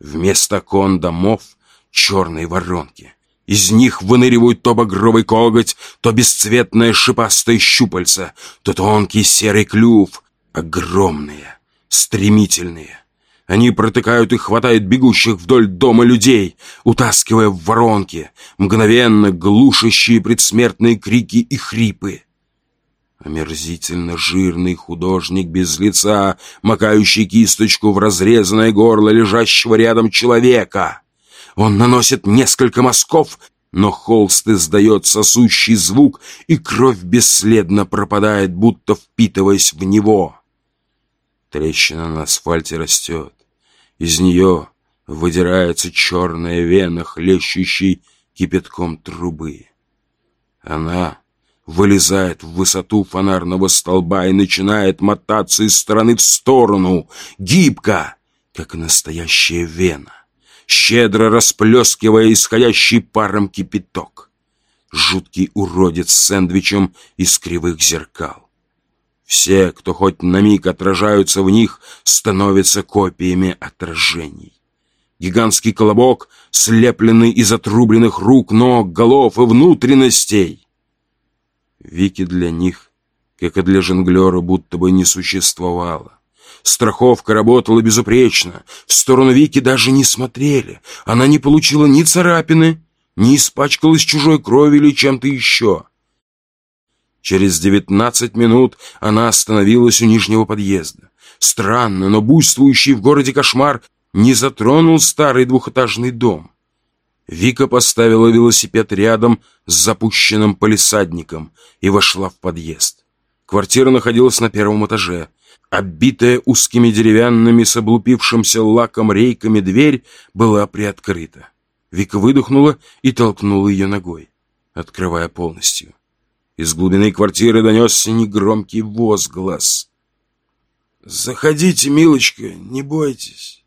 Вместо кон домов черные воронки. Из них выныривают то багровый коготь, то бесцветное шипастое щупальце, то тонкий серый клюв. Огромные, стремительные, они протыкают и хватают бегущих вдоль дома людей, утаскивая в воронки, мгновенно глушащие предсмертные крики и хрипы. Омерзительно жирный художник без лица, макающий кисточку в разрезанное горло лежащего рядом человека. Он наносит несколько мазков, но холст издает сосущий звук, и кровь бесследно пропадает, будто впитываясь в него. Трещина на асфальте растет. Из нее выдирается черная вена, хлещущей кипятком трубы. Она вылезает в высоту фонарного столба и начинает мотаться из стороны в сторону, гибко, как настоящая вена, щедро расплескивая исходящий паром кипяток. Жуткий уродец с сэндвичем из кривых зеркал. Все, кто хоть на миг отражаются в них, становятся копиями отражений. Гигантский колобок, слепленный из отрубленных рук, ног, голов и внутренностей. Вики для них, как и для жонглера, будто бы не существовало. Страховка работала безупречно. В сторону Вики даже не смотрели. Она не получила ни царапины, ни испачкалась чужой кровью или чем-то еще. Через девятнадцать минут она остановилась у нижнего подъезда. Странно, но буйствующий в городе кошмар не затронул старый двухэтажный дом. Вика поставила велосипед рядом с запущенным полисадником и вошла в подъезд. Квартира находилась на первом этаже. Оббитая узкими деревянными с облупившимся лаком рейками дверь была приоткрыта. Вика выдохнула и толкнула ее ногой, открывая полностью. Из глубины квартиры донесся негромкий возглас. «Заходите, милочка, не бойтесь».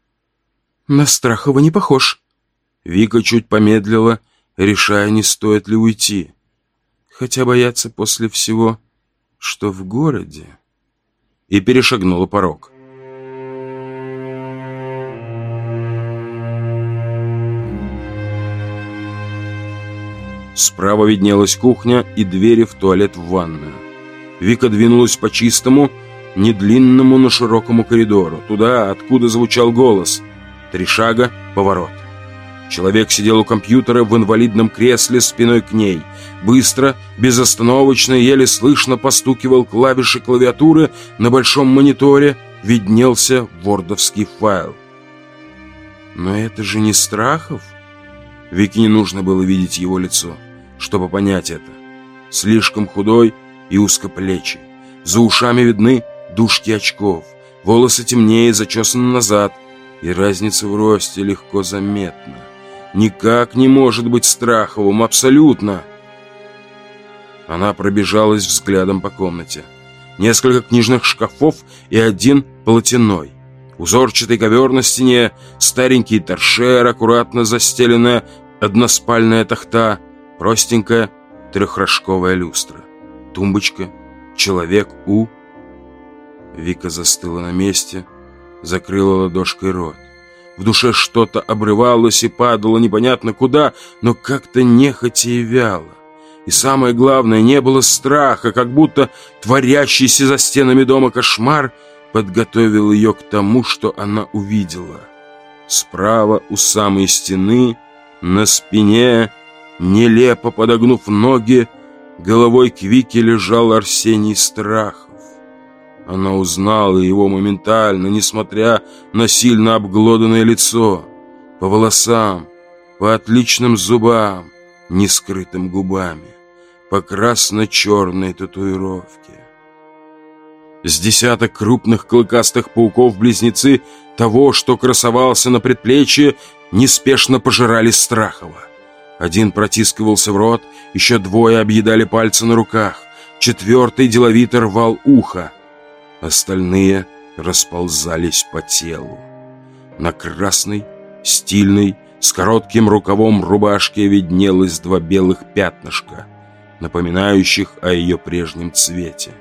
«На Страхова не похож». Вика чуть помедлила, решая, не стоит ли уйти. Хотя бояться после всего, что в городе. И перешагнула порог. Справа виднелась кухня и двери в туалет в ванную. Вика двинулась по чистому, не длинному, но широкому коридору, туда, откуда звучал голос. Три шага, поворот. Человек сидел у компьютера в инвалидном кресле спиной к ней. Быстро, безостановочно, еле слышно постукивал клавиши клавиатуры на большом мониторе, виднелся вордовский файл. Но это же не Страхов. Вике не нужно было видеть его лицо, чтобы понять это. Слишком худой и узкоплечий. За ушами видны дужки очков. Волосы темнее, зачесаны назад. И разница в росте легко заметна. Никак не может быть Страховым, абсолютно. Она пробежалась взглядом по комнате. Несколько книжных шкафов и один полотяной. Узорчатый ковер на стене, старенький торшер, аккуратно застеленная односпальная тахта, простенькая трехрожковая люстра, тумбочка, человек у... Вика застыла на месте, закрыла ладошкой рот. В душе что-то обрывалось и падало непонятно куда, но как-то нехотя и вяло. И самое главное, не было страха, как будто творящийся за стенами дома кошмар подготовил ее к тому, что она увидела. Справа у самой стены, на спине, нелепо подогнув ноги, головой к Вике лежал Арсений Страхов. Она узнала его моментально, несмотря на сильно обглоданное лицо, по волосам, по отличным зубам, нескрытым губами по красно-черной татуировке. С десяток крупных клыкастых пауков-близнецы того, что красовался на предплечье, неспешно пожирали Страхова. Один протискивался в рот, еще двое объедали пальцы на руках, четвертый деловито рвал ухо. Остальные расползались по телу. На красной, стильной, с коротким рукавом рубашки виднелось два белых пятнышка — напоминающих о ее прежнем цвете.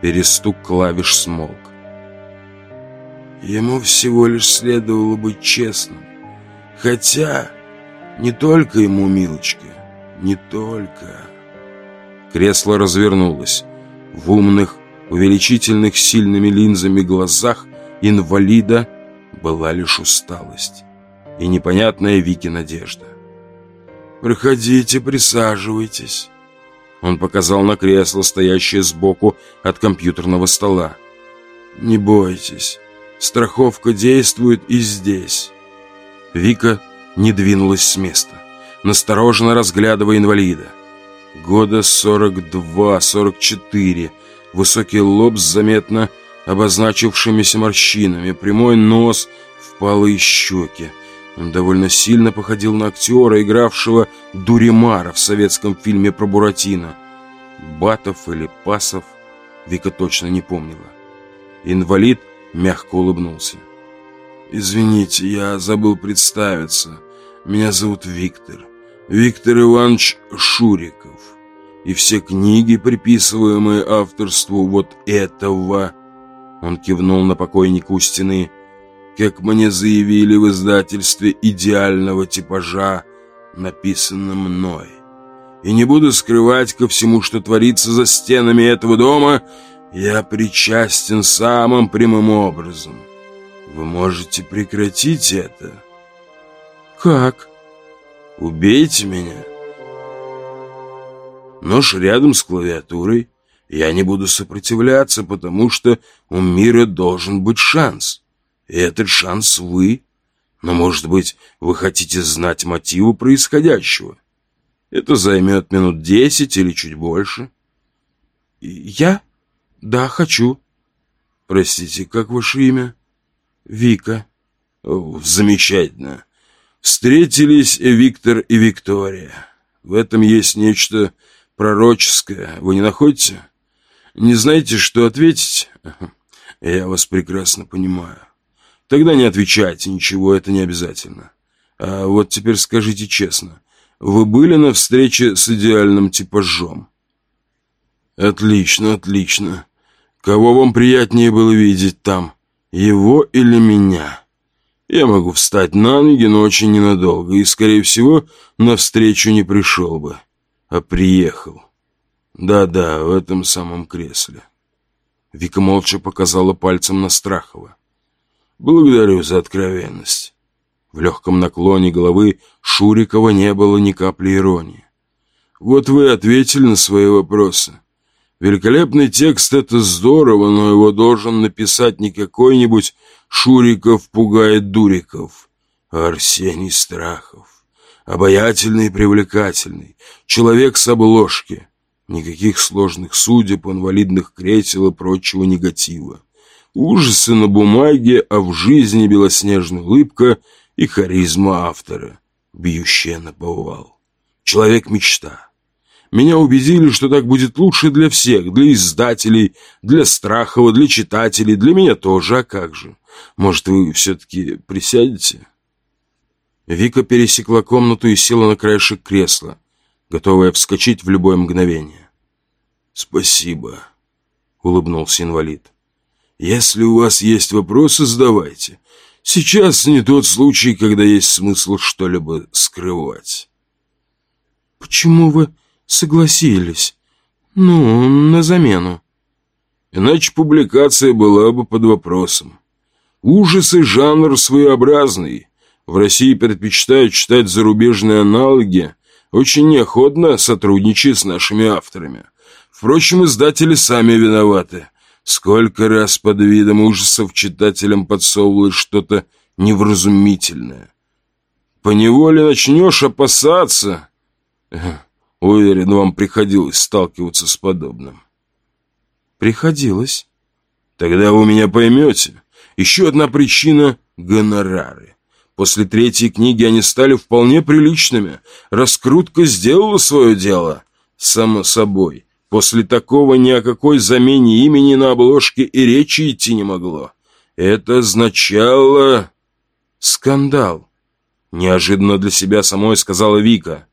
Перестук клавиш смолк. Ему всего лишь следовало быть честным. Хотя, не только ему, милочка, не только. Кресло развернулось. В умных, увеличительных сильными линзами глазах инвалида была лишь усталость и непонятная Вики надежда. «Проходите, присаживайтесь». Он показал на кресло, стоящее сбоку от компьютерного стола. «Не бойтесь, страховка действует и здесь». Вика не двинулась с места, настороженно разглядывая инвалида. Года 42-44, высокий лоб с заметно обозначившимися морщинами, прямой нос, впалые щеки – он довольно сильно походил на актера, игравшего Дуримара в советском фильме про Буратино. Батов или Пасов, Вика точно не помнила. Инвалид мягко улыбнулся. «Извините, я забыл представиться. Меня зовут Виктор. Виктор Иванович Шуриков. И все книги, приписываемые авторству вот этого...» Он кивнул на покойника у стены как мне заявили в издательстве идеального типажа, написано мной. И не буду скрывать ко всему, что творится за стенами этого дома, я причастен самым прямым образом. Вы можете прекратить это? Как? Убейте меня. Нож рядом с клавиатурой. Я не буду сопротивляться, потому что у мира должен быть шанс. И этот шанс вы. Но, может быть, вы хотите знать мотивы происходящего? Это займет минут десять или чуть больше. Я? Да, хочу. Простите, как ваше имя? Вика. О, замечательно. Встретились Виктор и Виктория. В этом есть нечто пророческое. Вы не находите? Не знаете, что ответить? Я вас прекрасно понимаю. Тогда не отвечайте ничего, это не обязательно. А вот теперь скажите честно, вы были на встрече с идеальным типажом? Отлично, отлично. Кого вам приятнее было видеть там, его или меня? Я могу встать на ноги, но очень ненадолго, и, скорее всего, на встречу не пришел бы, а приехал. Да-да, в этом самом кресле. Вика молча показала пальцем на Страхова. Благодарю за откровенность. В легком наклоне головы Шурикова не было ни капли иронии. Вот вы ответили на свои вопросы. Великолепный текст — это здорово, но его должен написать не какой-нибудь Шуриков пугает дуриков, Арсений Страхов. Обаятельный и привлекательный. Человек с обложки. Никаких сложных судеб, инвалидных кресел и прочего негатива. Ужасы на бумаге, а в жизни белоснежная улыбка и харизма автора, бьющая на повал. Человек-мечта. Меня убедили, что так будет лучше для всех, для издателей, для Страхова, для читателей, для меня тоже, а как же? Может, вы все-таки присядете?» Вика пересекла комнату и села на краешек кресла, готовая вскочить в любое мгновение. «Спасибо», — улыбнулся инвалид. «Если у вас есть вопросы, задавайте. Сейчас не тот случай, когда есть смысл что-либо скрывать». «Почему вы согласились? Ну, на замену?» Иначе публикация была бы под вопросом. Ужасы жанр своеобразный. В России предпочитают читать зарубежные аналоги, очень неохотно сотрудничая с нашими авторами. Впрочем, издатели сами виноваты. Сколько раз под видом ужасов читателям подсовывают что-то невразумительное. Поневоле начнешь опасаться. Уверен, вам приходилось сталкиваться с подобным. Приходилось. Тогда вы меня поймете. Еще одна причина – гонорары. После третьей книги они стали вполне приличными. Раскрутка сделала свое дело. Само собой. После такого ни о какой замене имени на обложке и речи идти не могло. Это означало... Скандал. Неожиданно для себя самой сказала Вика.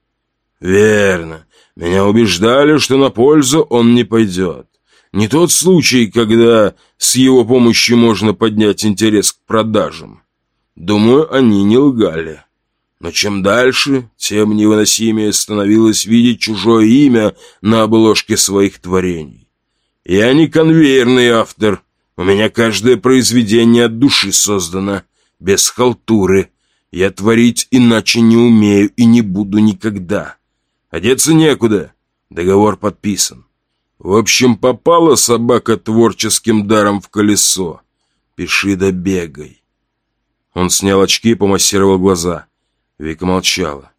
Верно. Меня убеждали, что на пользу он не пойдет. Не тот случай, когда с его помощью можно поднять интерес к продажам. Думаю, они не лгали. Но чем дальше, тем невыносимее становилось видеть чужое имя на обложке своих творений. Я не конвейерный автор. У меня каждое произведение от души создано, без халтуры. Я творить иначе не умею и не буду никогда. Одеться некуда. Договор подписан. В общем, попала собака творческим даром в колесо. Пиши да бегай. Он снял очки и помассировал глаза. Вика молчала.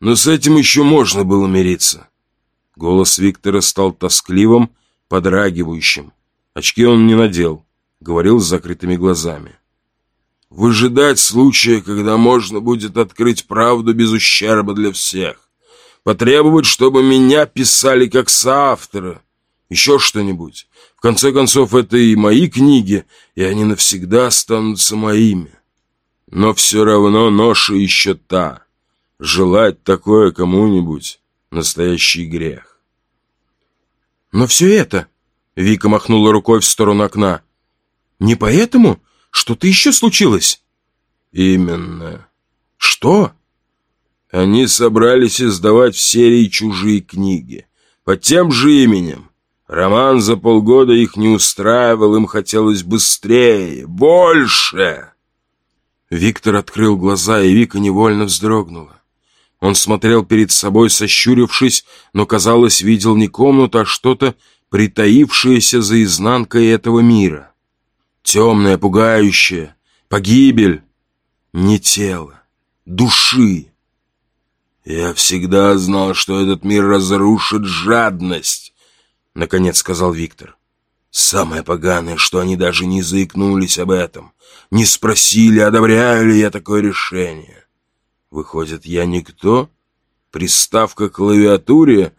Но с этим еще можно было мириться. Голос Виктора стал тоскливым, подрагивающим. Очки он не надел, говорил с закрытыми глазами. Выжидать случая, когда можно будет открыть правду без ущерба для всех. Потребовать, чтобы меня писали как соавтора еще что-нибудь. В конце концов, это и мои книги, и они навсегда останутся моими. Но все равно ноша еще та. Желать такое кому-нибудь — настоящий грех. Но все это, — Вика махнула рукой в сторону окна, — не поэтому? Что-то еще случилось? Именно. Что? Они собрались издавать в серии чужие книги под тем же именем. Роман за полгода их не устраивал, им хотелось быстрее, больше. Виктор открыл глаза, и Вика невольно вздрогнула. Он смотрел перед собой, сощурившись, но, казалось, видел не комнату, а что-то, притаившееся за изнанкой этого мира. Темное, пугающее, погибель, не тело, души. Я всегда знал, что этот мир разрушит жадность, наконец сказал Виктор. Самое поганое, что они даже не заикнулись об этом, не спросили, одобряю ли я такое решение. Выходит, я никто? Приставка к клавиатуре?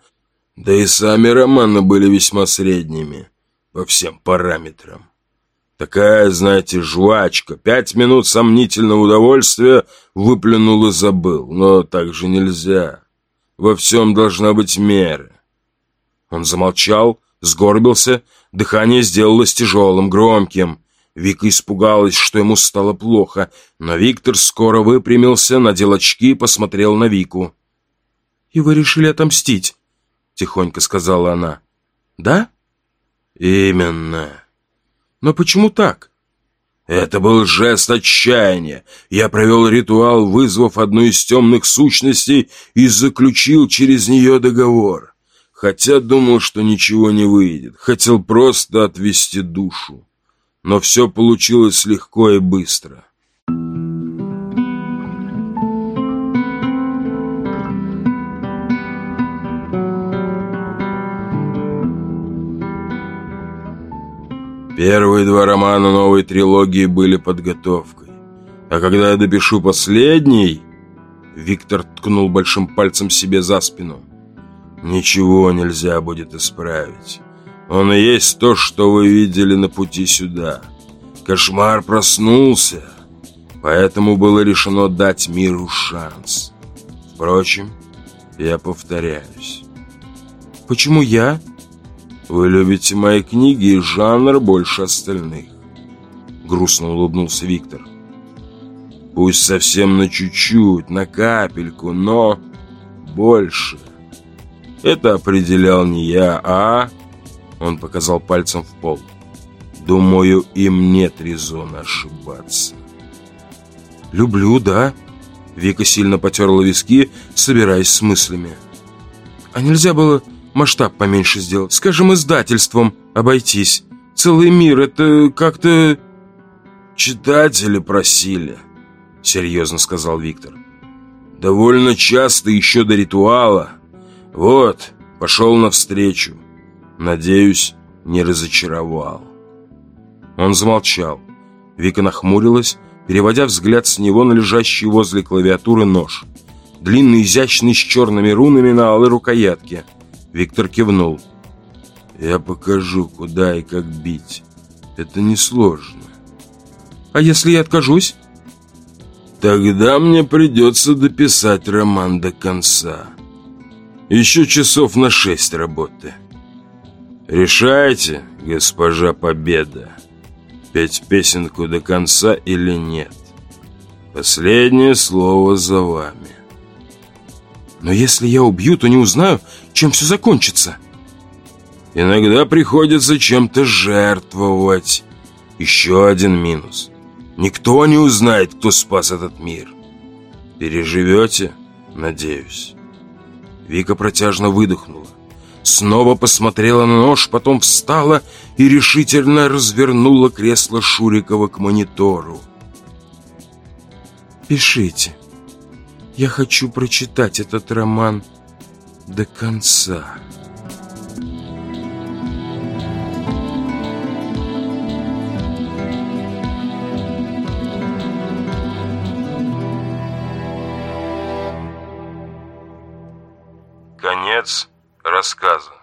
Да и сами романы были весьма средними по всем параметрам. Такая, знаете, жвачка. Пять минут сомнительного удовольствия выплюнул и забыл. Но так же нельзя. Во всем должна быть мера. Он замолчал, сгорбился, дыхание сделалось тяжелым, громким. Вика испугалась, что ему стало плохо, но Виктор скоро выпрямился, надел очки и посмотрел на Вику. «И вы решили отомстить?» — тихонько сказала она. «Да?» «Именно». «Но почему так?» Это был жест отчаяния. Я провел ритуал, вызвав одну из темных сущностей и заключил через нее договор. Хотя думал, что ничего не выйдет. Хотел просто отвести душу. Но все получилось легко и быстро. Первые два романа новой трилогии были подготовкой. А когда я допишу последний... Виктор ткнул большим пальцем себе за спину. Ничего нельзя будет исправить. Он и есть то, что вы видели на пути сюда. Кошмар проснулся, поэтому было решено дать миру шанс. Впрочем, я повторяюсь. Почему я? Вы любите мои книги и жанр больше остальных. Грустно улыбнулся Виктор. Пусть совсем на чуть-чуть, на капельку, но больше. Это определял не я, а... Он показал пальцем в пол. Думаю, им нет резона ошибаться. Люблю, да. Вика сильно потерла виски, собираясь с мыслями. А нельзя было масштаб поменьше сделать? Скажем, издательством обойтись. Целый мир, это как-то... Читатели просили, серьезно сказал Виктор. Довольно часто еще до ритуала. Вот, пошел навстречу. Надеюсь, не разочаровал. Он замолчал. Вика нахмурилась, переводя взгляд с него на лежащий возле клавиатуры нож. Длинный, изящный, с черными рунами на алой рукоятке. Виктор кивнул. «Я покажу, куда и как бить. Это несложно». «А если я откажусь?» «Тогда мне придется дописать роман до конца. Еще часов на шесть работы». «Решайте, госпожа Победа, петь песенку до конца или нет. Последнее слово за вами». «Но если я убью, то не узнаю, чем все закончится». «Иногда приходится чем-то жертвовать. Еще один минус. Никто не узнает, кто спас этот мир. Переживете, надеюсь». Вика протяжно выдохнула. Снова посмотрела на нож, потом встала и решительно развернула кресло Шурикова к монитору. «Пишите. Я хочу прочитать этот роман до конца». Рассказа.